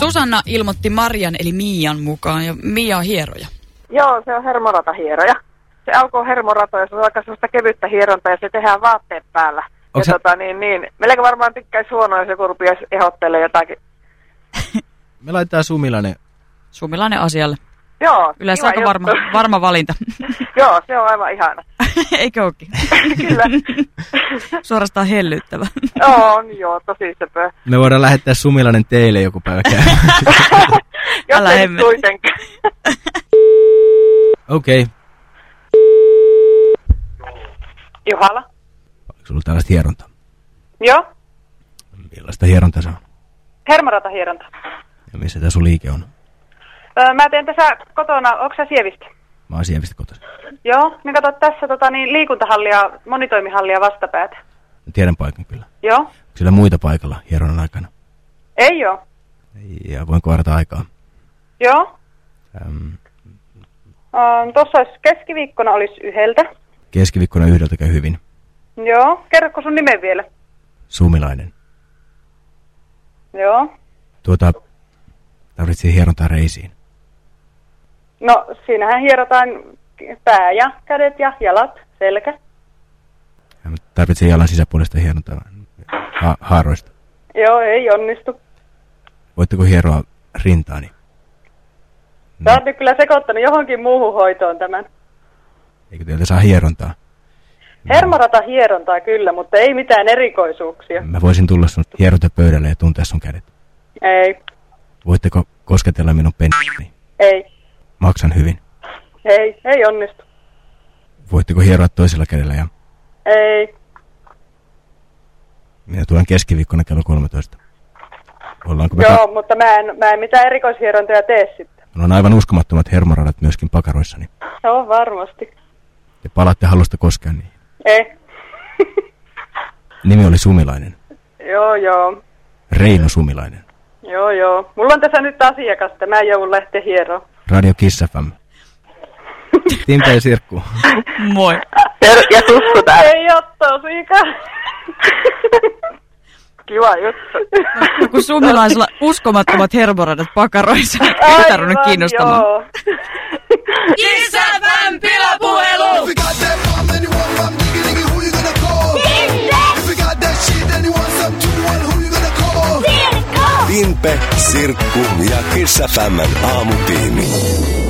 Susanna ilmoitti Marian eli Mian mukaan ja Mia on hieroja. Joo, se on hermoratahieroja. Se alkoi hermoratoja, se on aika sellaista kevyttä hierontaa ja se tehdään vaatteet päällä. Onks ja se- tota, niin, niin. Meilläkin varmaan tykkäisi huonoa, jos joku rupiaisi ehottelee jotakin. Me laitetaan Sumilainen. Sumilainen asialle. Joo, Yleensä aika varma, varma valinta. Joo, se on aivan ihana. Eikö ookin? Kyllä. Suorastaan hellyttävä. on, joo, tosi söpö. Me voidaan lähettää Sumilainen teille joku päivä käymään. Jos Älä ei kuitenkaan. Okei. Okay. Juhala. Onko sulla tällaista hierontaa? Joo, Millaista hierontaa se on? hermoratahieronta. Ja missä tämä sun liike on? Öö, mä teen tässä kotona, onko sä sievistä? Mä oon Sievistä kotoisin. Joo, niin kato tässä tota, niin, liikuntahallia, monitoimihallia vastapäätä. Tiedän paikan kyllä. Joo, Onko siellä muita paikalla hieronnan aikana? ei oo. Ja voinko varata aikaa? Joo, Ähm, öö, tuossa olisi keskiviikkona olisi yhdeltä. keskiviikkona yhdeltä käy hyvin. Joo, kerrotko sun nimen vielä? Sumilainen. Joo. Tuota, tarvitsee hierontaa reisiin. No, siinähän hierotaan pää ja kädet ja jalat, selkä. Ja mä tarvitsen jalan sisäpuolesta hierontaa ha- haaroista. Joo, ei onnistu. Voitteko hieroa rintaani? Sä oot nyt kyllä sekoittanut johonkin muuhun hoitoon tämän. Eikö teiltä saa hierontaa? Hermorata hierontaa kyllä, mutta ei mitään erikoisuuksia. Mä voisin tulla sun hierontapöydälle ja tuntea sun kädet. Ei, Voitteko kosketella minun penniäni? ei, Maksan hyvin. ei, ei onnistu. Voitteko hieroa toisella kädellä ja Ei, minä tulen keskiviikkona kello 13. Ollaanko me joo, ka- mutta mä en, mä en mitään erikoishierontoja tee sitten. Minulla on aivan uskomattomat hermoradat myöskin pakaroissani. Joo, varmasti. Te palaatte halusta koskea niihin. Ei. Nimi oli Sumilainen. joo, joo. Reino Sumilainen. Joo, joo. Mulla on tässä nyt asiakasta, mä joudun lähteä hieroon. Radio Kiss FM. Timpe ja Sirkku. Moi. Ter- ja sussu täällä. Ei oo tosikaan. Kiva juttu. No, kun sumilaisella uskomattomat hermoradat pakaroissa, ei tarvinnut kiinnostamaan. Kiss Timpe, Sirkku ja Kiss FMn aamutiimi.